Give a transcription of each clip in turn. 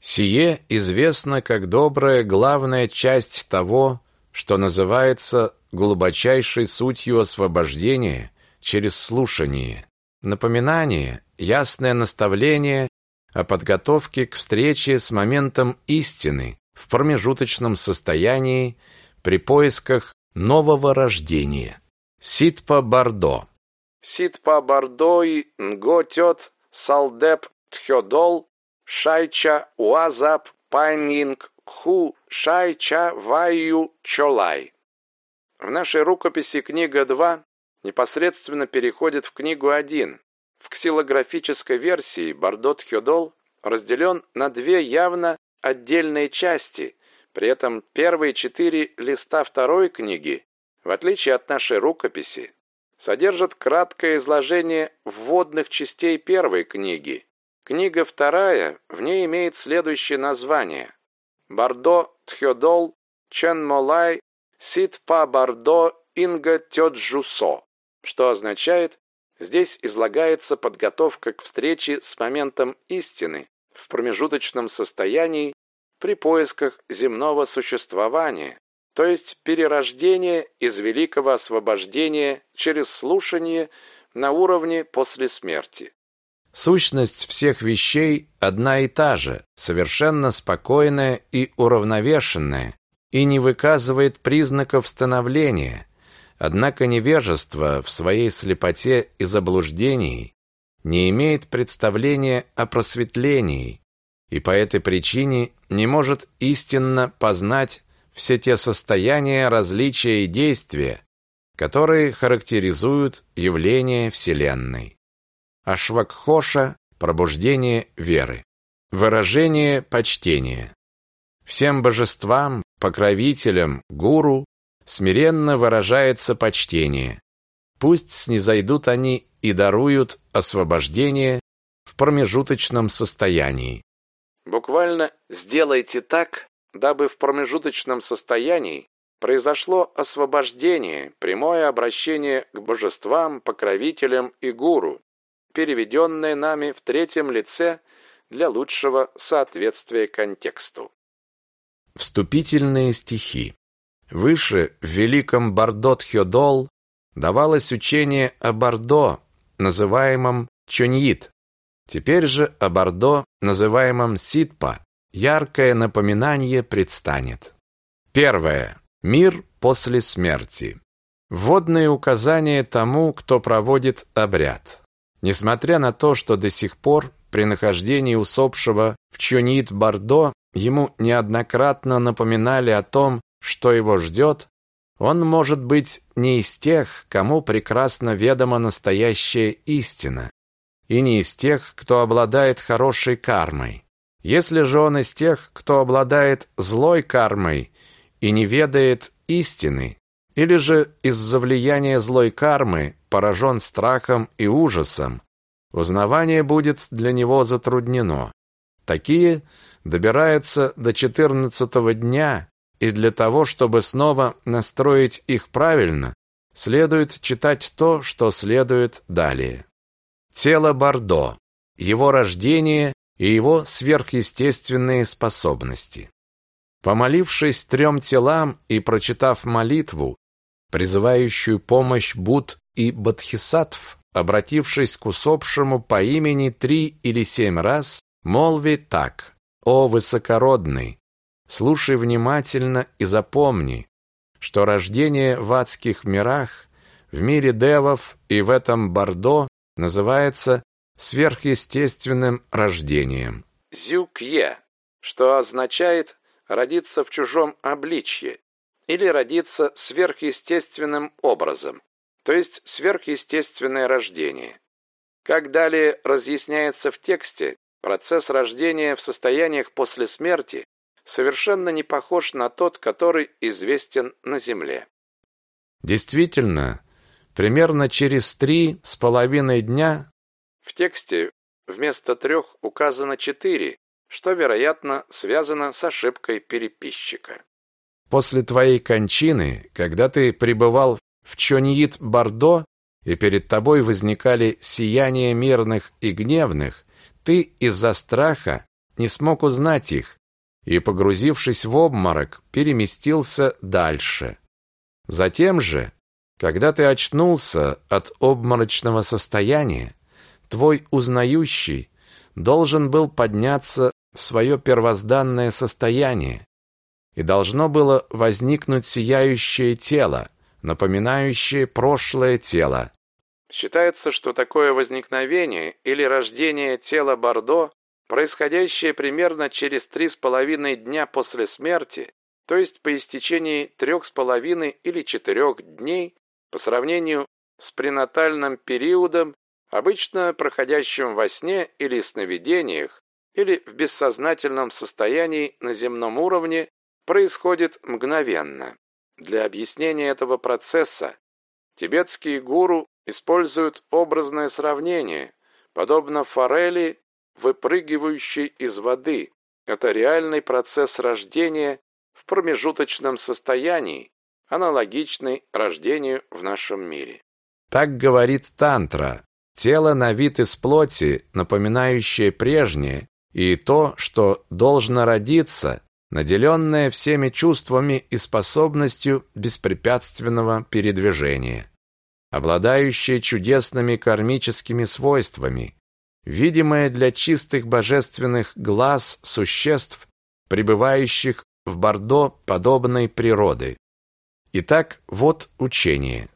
Сие известно как добрая главная часть того, что называется глубочайшей сутью освобождения через слушание, напоминание, ясное наставление о подготовке к встрече с моментом истины в промежуточном состоянии при поисках нового рождения. Ситпа Бардо. Ситпа Бардо и Нготет Салдеп Тхёдол Шайча Уазап Пайнинг Ху Шайча Ваю Чолай. В нашей рукописи книга 2 непосредственно переходит в книгу 1. В ксилографической версии Бардот Хёдол разделен на две явно отдельные части, при этом первые четыре листа второй книги, в отличие от нашей рукописи, содержат краткое изложение вводных частей первой книги. Книга вторая в ней имеет следующее название «Бардо Тхёдол Чен Молай Сит Па Бардо Инга Тёджусо», что означает «Здесь излагается подготовка к встрече с моментом истины в промежуточном состоянии при поисках земного существования, то есть перерождение из великого освобождения через слушание на уровне после смерти. Сущность всех вещей одна и та же, совершенно спокойная и уравновешенная, и не выказывает признаков становления. Однако невежество в своей слепоте и заблуждении не имеет представления о просветлении, и по этой причине не может истинно познать все те состояния различия и действия, которые характеризуют явление Вселенной. Ашвакхоша – пробуждение веры. Выражение почтения. Всем божествам, покровителям, гуру смиренно выражается почтение. Пусть снизойдут они и даруют освобождение в промежуточном состоянии. Буквально «сделайте так, дабы в промежуточном состоянии произошло освобождение, прямое обращение к божествам, покровителям и гуру, переведенное нами в третьем лице для лучшего соответствия контексту. Вступительные стихи. Выше в великом Бардот-Хёдол давалось учение о Бардо, называемом Чоньит. Теперь же о Бардо, называемом Ситпа, яркое напоминание предстанет. Первое. Мир после смерти. Вводные указания тому, кто проводит обряд. Несмотря на то, что до сих пор при нахождении усопшего в Чонит-Бардо ему неоднократно напоминали о том, что его ждет, он может быть не из тех, кому прекрасно ведома настоящая истина, и не из тех, кто обладает хорошей кармой. Если же он из тех, кто обладает злой кармой и не ведает истины, или же из-за влияния злой кармы поражен страхом и ужасом, узнавание будет для него затруднено. Такие добираются до четырнадцатого дня, и для того, чтобы снова настроить их правильно, следует читать то, что следует далее. Тело Бордо, его рождение и его сверхъестественные способности. Помолившись трем телам и прочитав молитву, призывающую помощь Буд и Бодхисаттв, обратившись к усопшему по имени три или семь раз, молви так «О высокородный, слушай внимательно и запомни, что рождение в адских мирах, в мире девов и в этом Бордо называется сверхъестественным рождением. Зюкье, что означает родиться в чужом обличье или родиться сверхъестественным образом, то есть сверхъестественное рождение. Как далее разъясняется в тексте, процесс рождения в состояниях после смерти совершенно не похож на тот, который известен на Земле. Действительно, примерно через три с половиной дня в тексте вместо трех указано четыре, что, вероятно, связано с ошибкой переписчика. После твоей кончины, когда ты пребывал в Чоньит-Бордо, и перед тобой возникали сияния мирных и гневных, ты из-за страха не смог узнать их и, погрузившись в обморок, переместился дальше. Затем же, когда ты очнулся от обморочного состояния, твой узнающий должен был подняться в свое первозданное состояние, и должно было возникнуть сияющее тело, напоминающее прошлое тело. Считается, что такое возникновение или рождение тела Бордо, происходящее примерно через три с половиной дня после смерти, то есть по истечении трех с половиной или четырех дней, по сравнению с пренатальным периодом, обычно проходящим во сне или сновидениях, или в бессознательном состоянии на земном уровне, происходит мгновенно. Для объяснения этого процесса тибетские гуру используют образное сравнение, подобно форели, выпрыгивающей из воды. Это реальный процесс рождения в промежуточном состоянии, аналогичный рождению в нашем мире. Так говорит тантра. Тело на вид из плоти, напоминающее прежнее, и то, что должно родиться, наделенное всеми чувствами и способностью беспрепятственного передвижения, обладающее чудесными кармическими свойствами, видимое для чистых божественных глаз существ, пребывающих в Бордо подобной природы. Итак, вот учение.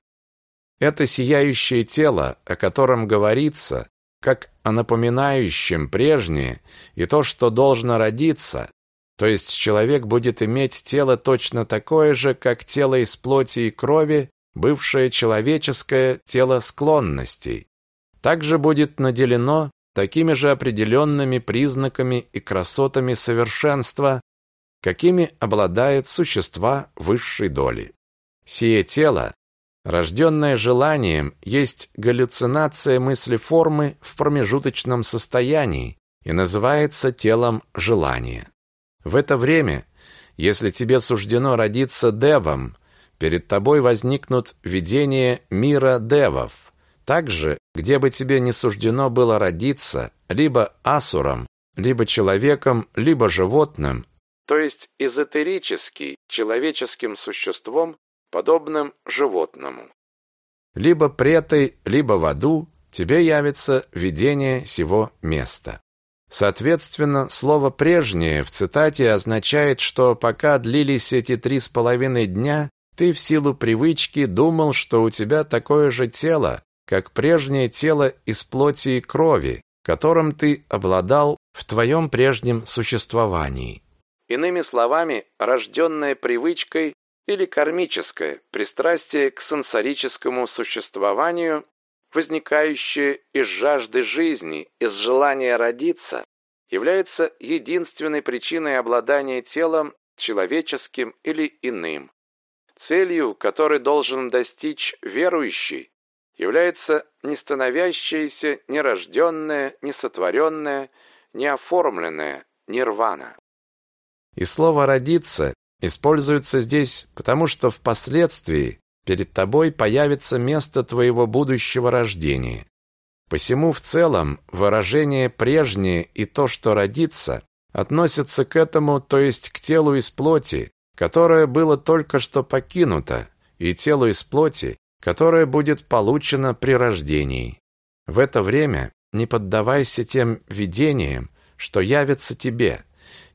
Это сияющее тело, о котором говорится, как о напоминающем прежнее и то, что должно родиться, то есть человек будет иметь тело точно такое же, как тело из плоти и крови, бывшее человеческое тело склонностей. Также будет наделено такими же определенными признаками и красотами совершенства, какими обладают существа высшей доли. Сие тело, рожденное желанием, есть галлюцинация мысли-формы в промежуточном состоянии и называется телом желания. В это время, если тебе суждено родиться девом, перед тобой возникнут видения мира девов. Также, где бы тебе не суждено было родиться, либо асуром, либо человеком, либо животным, то есть эзотерически человеческим существом, подобным животному. Либо претой, либо в аду тебе явится видение сего места. Соответственно, слово «прежнее» в цитате означает, что пока длились эти три с половиной дня, ты в силу привычки думал, что у тебя такое же тело, как прежнее тело из плоти и крови, которым ты обладал в твоем прежнем существовании. Иными словами, рожденное привычкой или кармическое пристрастие к сенсорическому существованию возникающее из жажды жизни, из желания родиться, является единственной причиной обладания телом человеческим или иным. Целью, которой должен достичь верующий, является не становящаяся, не рожденная, не сотворенная, не оформленная нирвана. И слово «родиться» используется здесь, потому что впоследствии перед тобой появится место твоего будущего рождения. Посему в целом выражение «прежнее» и то, что родится, относятся к этому, то есть к телу из плоти, которое было только что покинуто, и телу из плоти, которое будет получено при рождении. В это время не поддавайся тем видениям, что явятся тебе,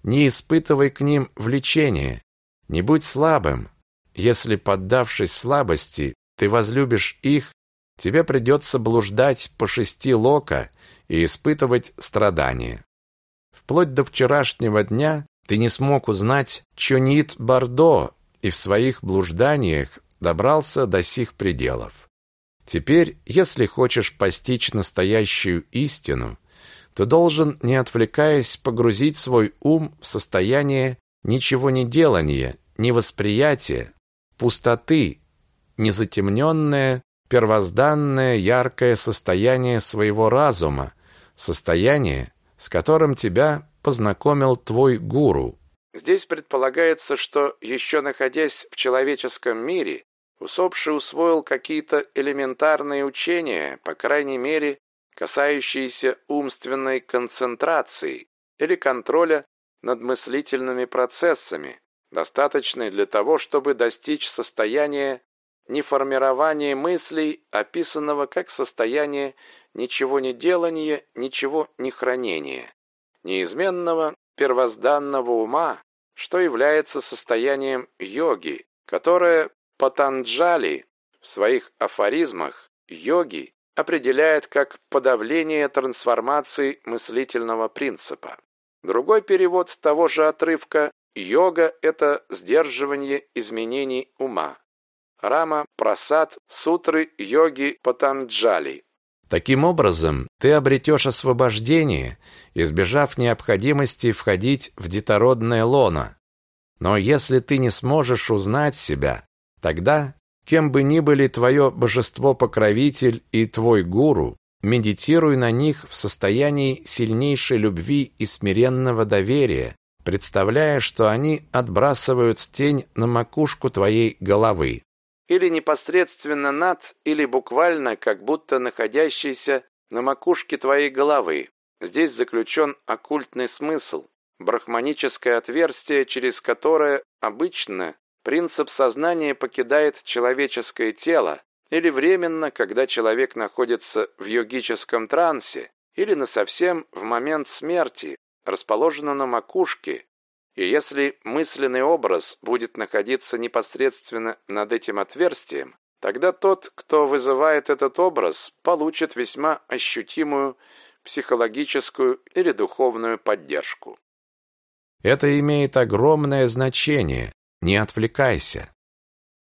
не испытывай к ним влечения, не будь слабым, если, поддавшись слабости, ты возлюбишь их, тебе придется блуждать по шести лока и испытывать страдания. Вплоть до вчерашнего дня ты не смог узнать Чонит Бордо и в своих блужданиях добрался до сих пределов. Теперь, если хочешь постичь настоящую истину, ты должен, не отвлекаясь, погрузить свой ум в состояние ничего не делания, невосприятия, пустоты, незатемненное, первозданное, яркое состояние своего разума, состояние, с которым тебя познакомил твой гуру. Здесь предполагается, что еще находясь в человеческом мире, усопший усвоил какие-то элементарные учения, по крайней мере, касающиеся умственной концентрации, или контроля над мыслительными процессами, достаточной для того, чтобы достичь состояния неформирования мыслей, описанного как состояние ничего не делания, ничего не хранения, неизменного первозданного ума, что является состоянием йоги, которое Патанджали в своих афоризмах йоги определяет как подавление трансформации мыслительного принципа. Другой перевод того же отрывка Йога – это сдерживание изменений ума. Рама Прасад Сутры Йоги Патанджали. Таким образом, ты обретешь освобождение, избежав необходимости входить в детородное лоно. Но если ты не сможешь узнать себя, тогда, кем бы ни были твое божество-покровитель и твой гуру, медитируй на них в состоянии сильнейшей любви и смиренного доверия, представляя, что они отбрасывают тень на макушку твоей головы. Или непосредственно над, или буквально как будто находящийся на макушке твоей головы. Здесь заключен оккультный смысл, брахманическое отверстие, через которое обычно принцип сознания покидает человеческое тело, или временно, когда человек находится в йогическом трансе, или насовсем в момент смерти, расположена на макушке, и если мысленный образ будет находиться непосредственно над этим отверстием, тогда тот, кто вызывает этот образ, получит весьма ощутимую психологическую или духовную поддержку. Это имеет огромное значение. Не отвлекайся.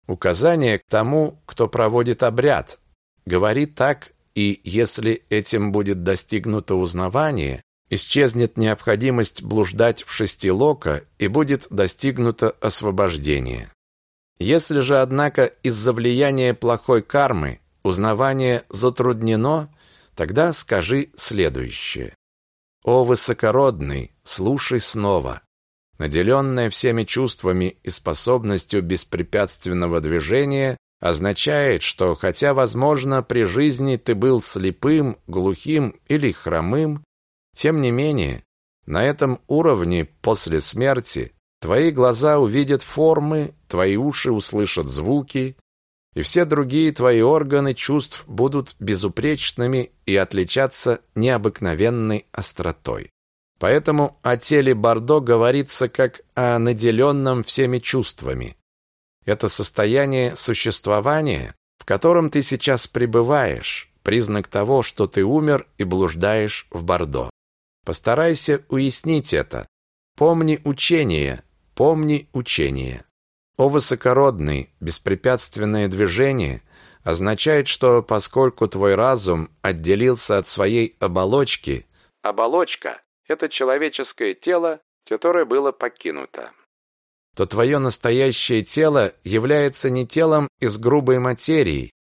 Указание к тому, кто проводит обряд. Говори так, и если этим будет достигнуто узнавание, исчезнет необходимость блуждать в шестилока и будет достигнуто освобождение. Если же, однако, из-за влияния плохой кармы узнавание затруднено, тогда скажи следующее. «О высокородный, слушай снова. Наделенная всеми чувствами и способностью беспрепятственного движения означает, что хотя, возможно, при жизни ты был слепым, глухим или хромым, тем не менее, на этом уровне после смерти твои глаза увидят формы, твои уши услышат звуки, и все другие твои органы чувств будут безупречными и отличаться необыкновенной остротой. Поэтому о теле Бордо говорится как о наделенном всеми чувствами. Это состояние существования, в котором ты сейчас пребываешь, признак того, что ты умер и блуждаешь в Бордо. Постарайся уяснить это. Помни учение, помни учение. О высокородный, беспрепятственное движение означает, что поскольку твой разум отделился от своей оболочки, оболочка это человеческое тело, которое было покинуто. То твое настоящее тело является не телом из грубой материи,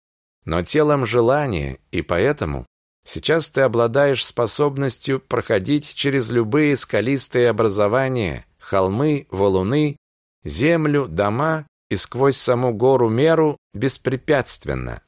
но телом желания, и поэтому сейчас ты обладаешь способностью проходить через любые скалистые образования, холмы, валуны, землю, дома и сквозь саму гору Меру беспрепятственно.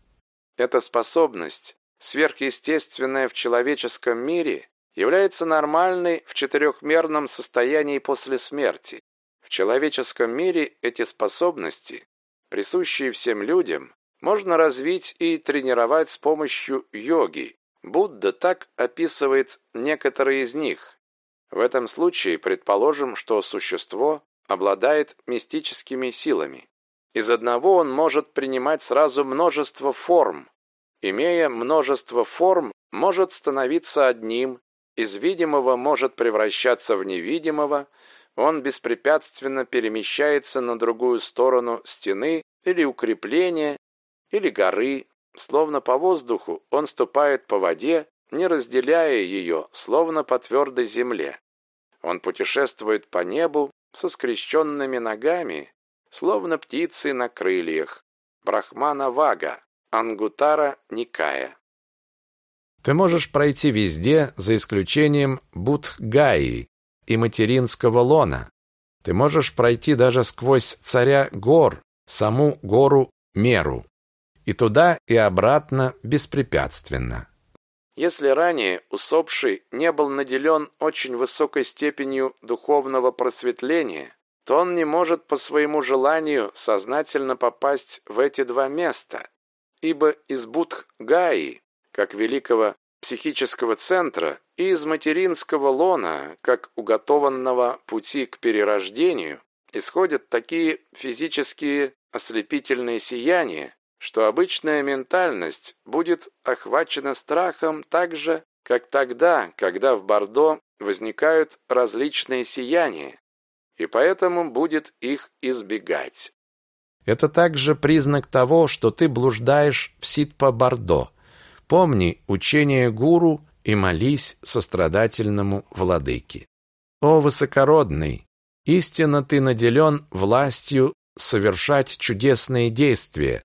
Эта способность, сверхъестественная в человеческом мире, является нормальной в четырехмерном состоянии после смерти. В человеческом мире эти способности, присущие всем людям, можно развить и тренировать с помощью йоги. Будда так описывает некоторые из них. В этом случае предположим, что существо обладает мистическими силами. Из одного он может принимать сразу множество форм. Имея множество форм, может становиться одним из видимого может превращаться в невидимого, он беспрепятственно перемещается на другую сторону стены или укрепления, или горы, словно по воздуху он ступает по воде, не разделяя ее, словно по твердой земле. Он путешествует по небу со скрещенными ногами, словно птицы на крыльях. Брахмана Вага, Ангутара Никая. Ты можешь пройти везде, за исключением Будхгаи и материнского лона. Ты можешь пройти даже сквозь царя гор, саму гору Меру. И туда, и обратно беспрепятственно. Если ранее усопший не был наделен очень высокой степенью духовного просветления, то он не может по своему желанию сознательно попасть в эти два места, ибо из Будх-Гаи, как великого психического центра, и из материнского лона, как уготованного пути к перерождению, исходят такие физические ослепительные сияния, что обычная ментальность будет охвачена страхом так же, как тогда, когда в Бордо возникают различные сияния, и поэтому будет их избегать. Это также признак того, что ты блуждаешь в Ситпа-Бордо. Помни учение гуру и молись сострадательному владыке. О высокородный, истинно ты наделен властью совершать чудесные действия.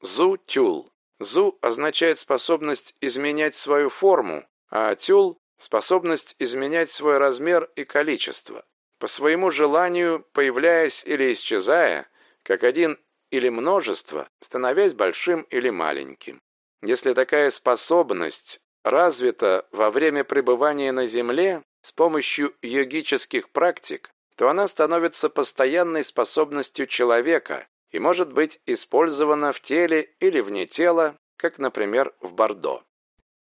Зу-тюл. Зу означает способность изменять свою форму, а тюл – способность изменять свой размер и количество. По своему желанию, появляясь или исчезая, как один или множество, становясь большим или маленьким. Если такая способность развита во время пребывания на Земле с помощью йогических практик, то она становится постоянной способностью человека и может быть использована в теле или вне тела, как, например, в Бордо.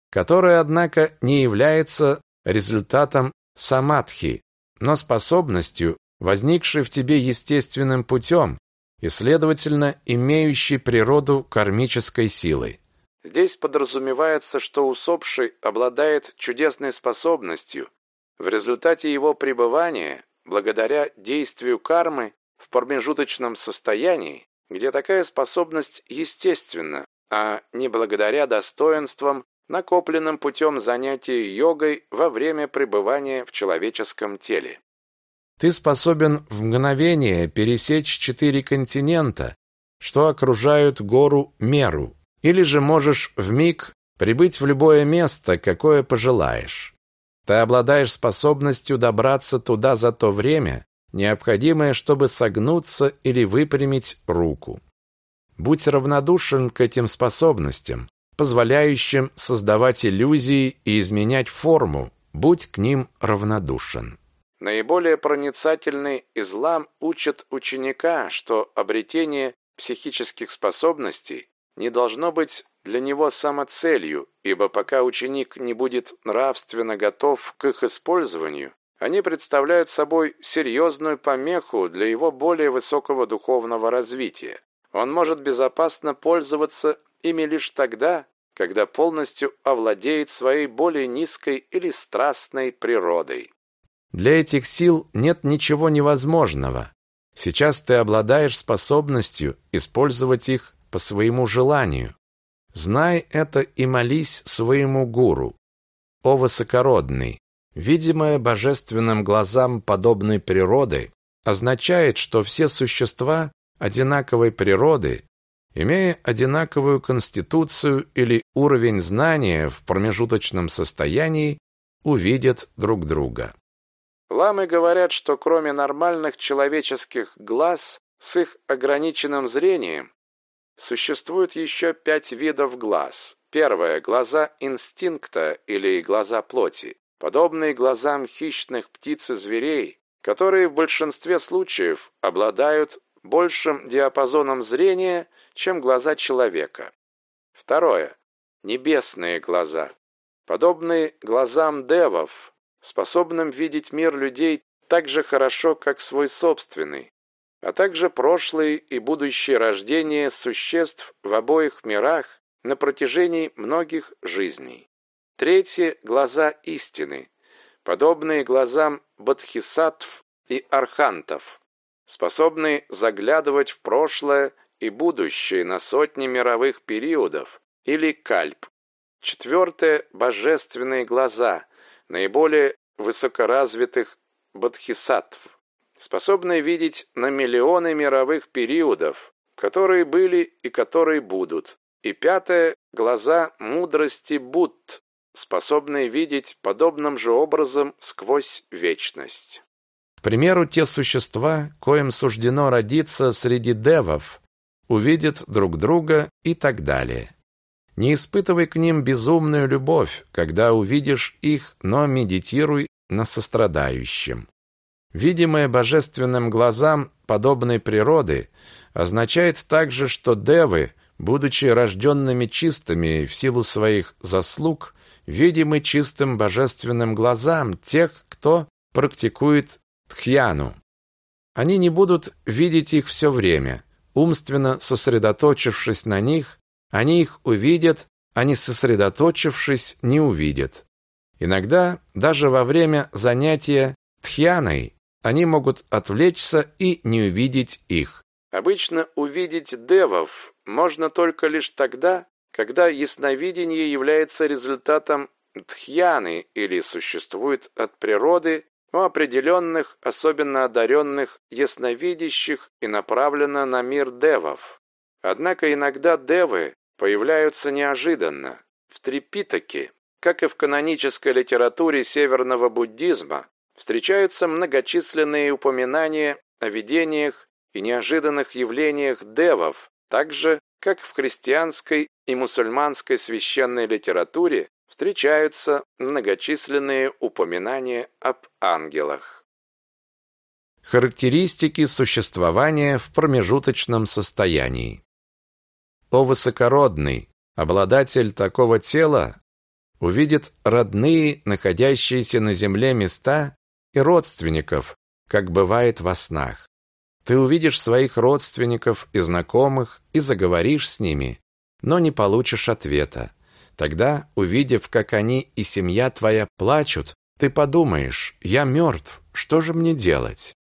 Которая, однако, не является результатом самадхи, но способностью, возникшей в тебе естественным путем и, следовательно, имеющей природу кармической силы. Здесь подразумевается, что усопший обладает чудесной способностью. В результате его пребывания благодаря действию кармы в промежуточном состоянии, где такая способность естественна, а не благодаря достоинствам, накопленным путем занятий йогой во время пребывания в человеческом теле. Ты способен в мгновение пересечь четыре континента, что окружают гору Меру, или же можешь в миг прибыть в любое место, какое пожелаешь. Ты обладаешь способностью добраться туда за то время, необходимое, чтобы согнуться или выпрямить руку. Будь равнодушен к этим способностям, позволяющим создавать иллюзии и изменять форму, будь к ним равнодушен. Наиболее проницательный ислам учит ученика, что обретение психических способностей не должно быть для него самоцелью, ибо пока ученик не будет нравственно готов к их использованию, они представляют собой серьезную помеху для его более высокого духовного развития. Он может безопасно пользоваться ими лишь тогда, когда полностью овладеет своей более низкой или страстной природой. Для этих сил нет ничего невозможного. Сейчас ты обладаешь способностью использовать их по своему желанию. Знай это и молись своему гуру. О высокородный, видимое божественным глазам подобной природы означает, что все существа одинаковой природы, имея одинаковую конституцию или уровень знания в промежуточном состоянии, увидят друг друга. Ламы говорят, что кроме нормальных человеческих глаз с их ограниченным зрением, Существует еще пять видов глаз. Первое – глаза инстинкта или глаза плоти, подобные глазам хищных птиц и зверей, которые в большинстве случаев обладают большим диапазоном зрения, чем глаза человека. Второе – небесные глаза, подобные глазам девов, способным видеть мир людей так же хорошо, как свой собственный, а также прошлые и будущие рождения существ в обоих мирах на протяжении многих жизней. Третье – глаза истины, подобные глазам бодхисаттв и архантов, способные заглядывать в прошлое и будущее на сотни мировых периодов, или кальп. Четвертое – божественные глаза, наиболее высокоразвитых бодхисаттв способной видеть на миллионы мировых периодов, которые были и которые будут. И пятое – глаза мудрости Будд, способные видеть подобным же образом сквозь вечность. К примеру, те существа, коим суждено родиться среди девов, увидят друг друга и так далее. Не испытывай к ним безумную любовь, когда увидишь их, но медитируй на сострадающем. Видимое божественным глазам подобной природы означает также, что девы, будучи рожденными чистыми в силу своих заслуг, видимы чистым божественным глазам тех, кто практикует тхьяну. Они не будут видеть их все время. Умственно сосредоточившись на них, они их увидят, а не сосредоточившись, не увидят. Иногда, даже во время занятия тхьяной, они могут отвлечься и не увидеть их. Обычно увидеть девов можно только лишь тогда, когда ясновидение является результатом тхьяны или существует от природы у определенных, особенно одаренных, ясновидящих и направлено на мир девов. Однако иногда девы появляются неожиданно. В Трипитаке, как и в канонической литературе северного буддизма, встречаются многочисленные упоминания о видениях и неожиданных явлениях девов, так же, как в христианской и мусульманской священной литературе встречаются многочисленные упоминания об ангелах. Характеристики существования в промежуточном состоянии. О высокородный, обладатель такого тела увидит родные, находящиеся на земле места и родственников, как бывает во снах. Ты увидишь своих родственников и знакомых и заговоришь с ними, но не получишь ответа. Тогда, увидев, как они и семья твоя плачут, ты подумаешь, я мертв, что же мне делать?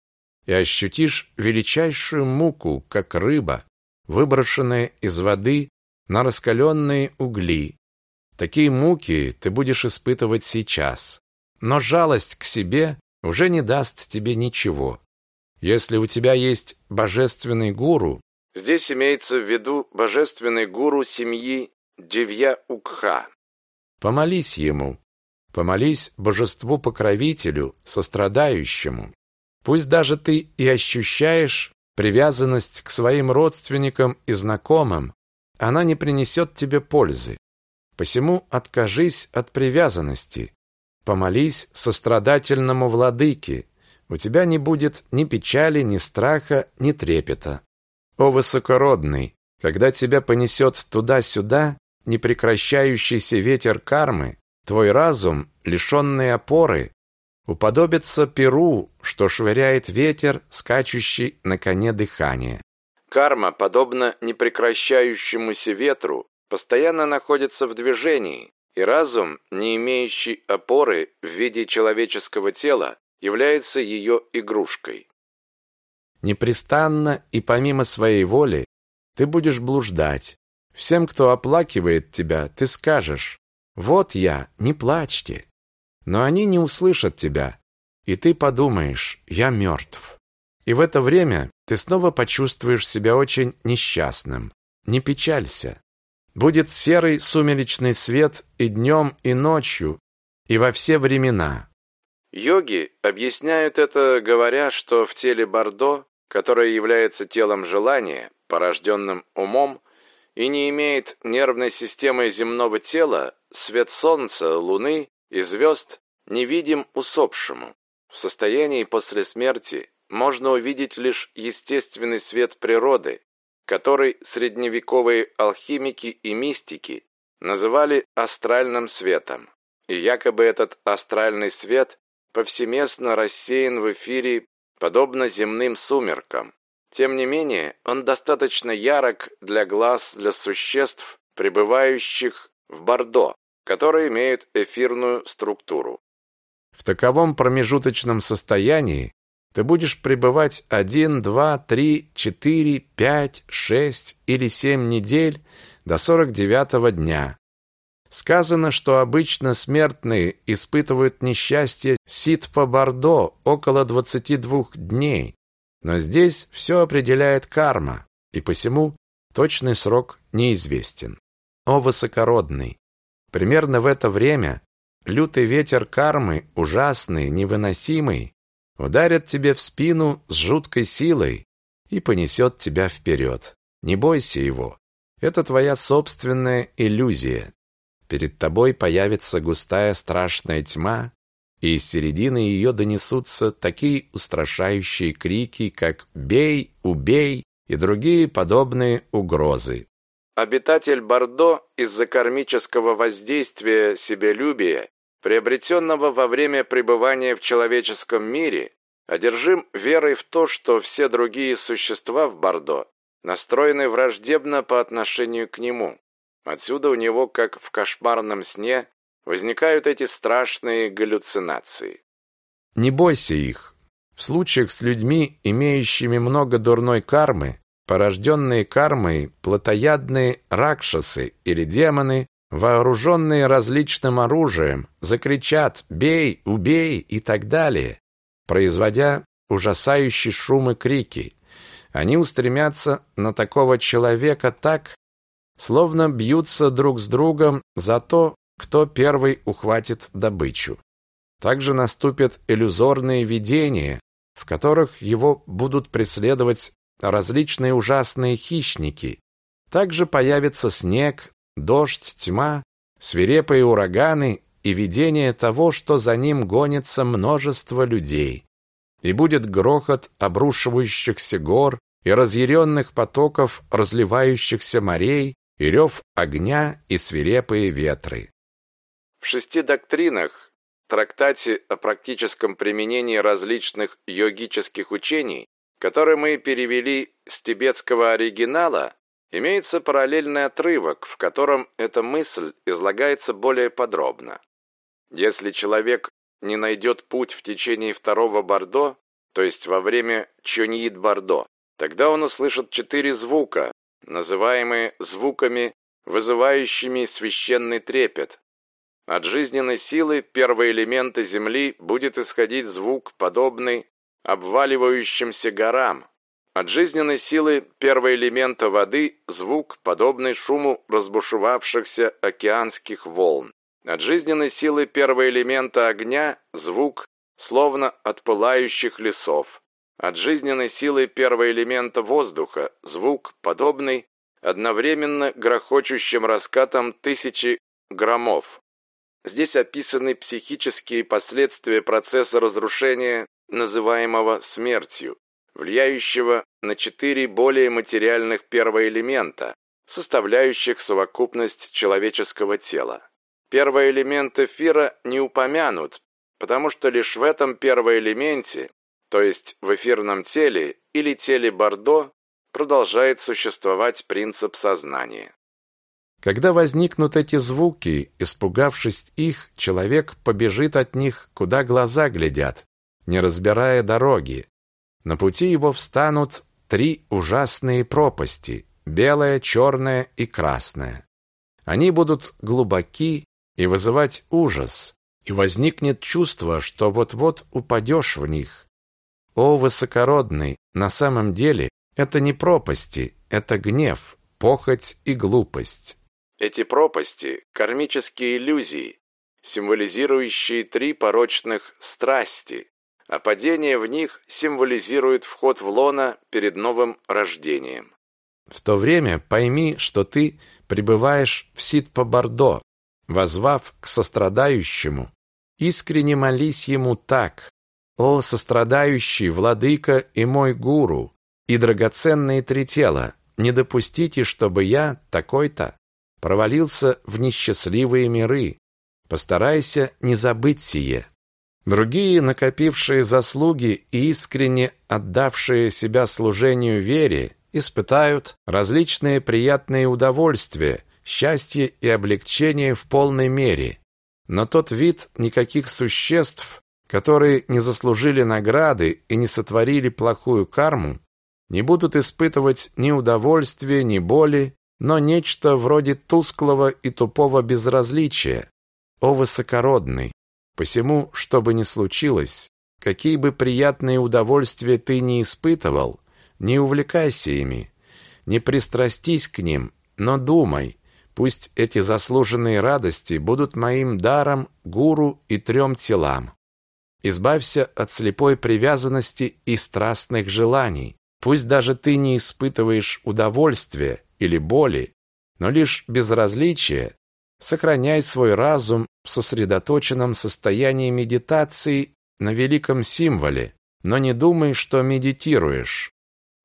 И ощутишь величайшую муку, как рыба, выброшенная из воды на раскаленные угли. Такие муки ты будешь испытывать сейчас. Но жалость к себе уже не даст тебе ничего. Если у тебя есть божественный гуру, здесь имеется в виду божественный гуру семьи Девья-Укха. Помолись ему. Помолись божеству-покровителю, сострадающему. Пусть даже ты и ощущаешь Привязанность к своим родственникам и знакомым, она не принесет тебе пользы. Посему откажись от привязанности. Помолись сострадательному владыке. У тебя не будет ни печали, ни страха, ни трепета. О высокородный, когда тебя понесет туда-сюда непрекращающийся ветер кармы, твой разум, лишенный опоры, уподобится перу, что швыряет ветер, скачущий на коне дыхания. Карма, подобно непрекращающемуся ветру, постоянно находится в движении, и разум, не имеющий опоры в виде человеческого тела, является ее игрушкой. Непрестанно и помимо своей воли ты будешь блуждать. Всем, кто оплакивает тебя, ты скажешь «Вот я, не плачьте». Но они не услышат тебя, и ты подумаешь «я мертв». И в это время ты снова почувствуешь себя очень несчастным. Не печалься. Будет серый сумеречный свет и днем, и ночью, и во все времена. Йоги объясняют это, говоря, что в теле Бордо, которое является телом желания, порожденным умом, и не имеет нервной системы земного тела, свет солнца, луны и звезд невидим усопшему. В состоянии после смерти можно увидеть лишь естественный свет природы, который средневековые алхимики и мистики называли астральным светом. И якобы этот астральный свет повсеместно рассеян в эфире подобно земным сумеркам. Тем не менее, он достаточно ярок для глаз для существ, пребывающих в Бордо, которые имеют эфирную структуру. В таковом промежуточном состоянии ты будешь пребывать один, два, три, четыре, пять, шесть или семь недель до сорок девятого дня. Сказано, что обычно смертные испытывают несчастье сит-по-бордо около двадцати двух дней, но здесь все определяет карма, и посему точный срок неизвестен. О высокородный! Примерно в это время лютый ветер кармы, ужасный, невыносимый, ударит тебе в спину с жуткой силой и понесет тебя вперед. Не бойся его. Это твоя собственная иллюзия. Перед тобой появится густая страшная тьма, и из середины ее донесутся такие устрашающие крики, как «бей», «убей» и другие подобные угрозы. Обитатель Бордо из-за кармического воздействия себелюбия, приобретенного во время пребывания в человеческом мире, одержим верой в то, что все другие существа в Бордо настроены враждебно по отношению к нему. Отсюда у него, как в кошмарном сне, возникают эти страшные галлюцинации. Не бойся их. В случаях с людьми, имеющими много дурной кармы, порожденные кармой, плотоядные ракшасы или демоны, вооруженные различным оружием, закричат «бей», «убей» и так далее, производя ужасающие шумы крики. Они устремятся на такого человека так, словно бьются друг с другом за то, кто первый ухватит добычу. Также наступят иллюзорные видения, в которых его будут преследовать различные ужасные хищники. Также появится снег, дождь, тьма, свирепые ураганы и видение того, что за ним гонится множество людей. И будет грохот обрушивающихся гор и разъяренных потоков разливающихся морей, и рев огня и свирепые ветры. В шести доктринах, трактате о практическом применении различных йогических учений, который мы перевели с тибетского оригинала, имеется параллельный отрывок, в котором эта мысль излагается более подробно. Если человек не найдет путь в течение второго Бордо, то есть во время Чоньид Бордо, тогда он услышит четыре звука, называемые звуками, вызывающими священный трепет, от жизненной силы первого элемента Земли будет исходить звук, подобный обваливающимся горам. От жизненной силы первого элемента воды звук, подобный шуму разбушевавшихся океанских волн. От жизненной силы первого элемента огня звук, словно от пылающих лесов. От жизненной силы первого элемента воздуха звук, подобный одновременно грохочущим раскатам тысячи громов. Здесь описаны психические последствия процесса разрушения, называемого смертью, влияющего на четыре более материальных первоэлемента, составляющих совокупность человеческого тела. Первый элемент эфира не упомянут, потому что лишь в этом первоэлементе, то есть в эфирном теле или теле Бордо, продолжает существовать принцип сознания. Когда возникнут эти звуки, испугавшись их, человек побежит от них, куда глаза глядят, не разбирая дороги. На пути его встанут три ужасные пропасти – белая, черная и красная. Они будут глубоки и вызывать ужас, и возникнет чувство, что вот-вот упадешь в них. О, высокородный, на самом деле это не пропасти, это гнев, похоть и глупость. Эти пропасти – кармические иллюзии, символизирующие три порочных страсти, а падение в них символизирует вход в лона перед новым рождением. В то время пойми, что ты пребываешь в Ситпо-Бордо, возвав к сострадающему, искренне молись ему так, «О, сострадающий, владыка и мой гуру, и драгоценные три тела, не допустите, чтобы я, такой-то, провалился в несчастливые миры. Постарайся не забыть сие. Другие, накопившие заслуги и искренне отдавшие себя служению вере, испытают различные приятные удовольствия, счастье и облегчение в полной мере. Но тот вид никаких существ, которые не заслужили награды и не сотворили плохую карму, не будут испытывать ни удовольствия, ни боли, но нечто вроде тусклого и тупого безразличия. О высокородный! Посему, что бы ни случилось, какие бы приятные удовольствия ты не испытывал, не увлекайся ими, не пристрастись к ним, но думай, пусть эти заслуженные радости будут моим даром гуру и трем телам. Избавься от слепой привязанности и страстных желаний. Пусть даже ты не испытываешь удовольствия, или боли, но лишь безразличие, сохраняй свой разум в сосредоточенном состоянии медитации на великом символе, но не думай, что медитируешь.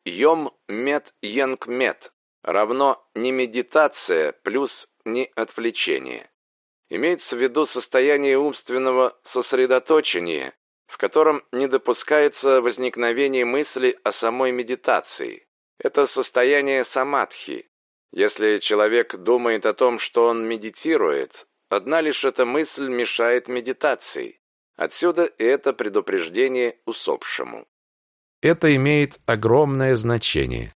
Йом мет йенг мет равно не медитация плюс не отвлечение. Имеется в виду состояние умственного сосредоточения, в котором не допускается возникновение мысли о самой медитации. Это состояние самадхи. Если человек думает о том, что он медитирует, одна лишь эта мысль мешает медитации. Отсюда это предупреждение усопшему. Это имеет огромное значение.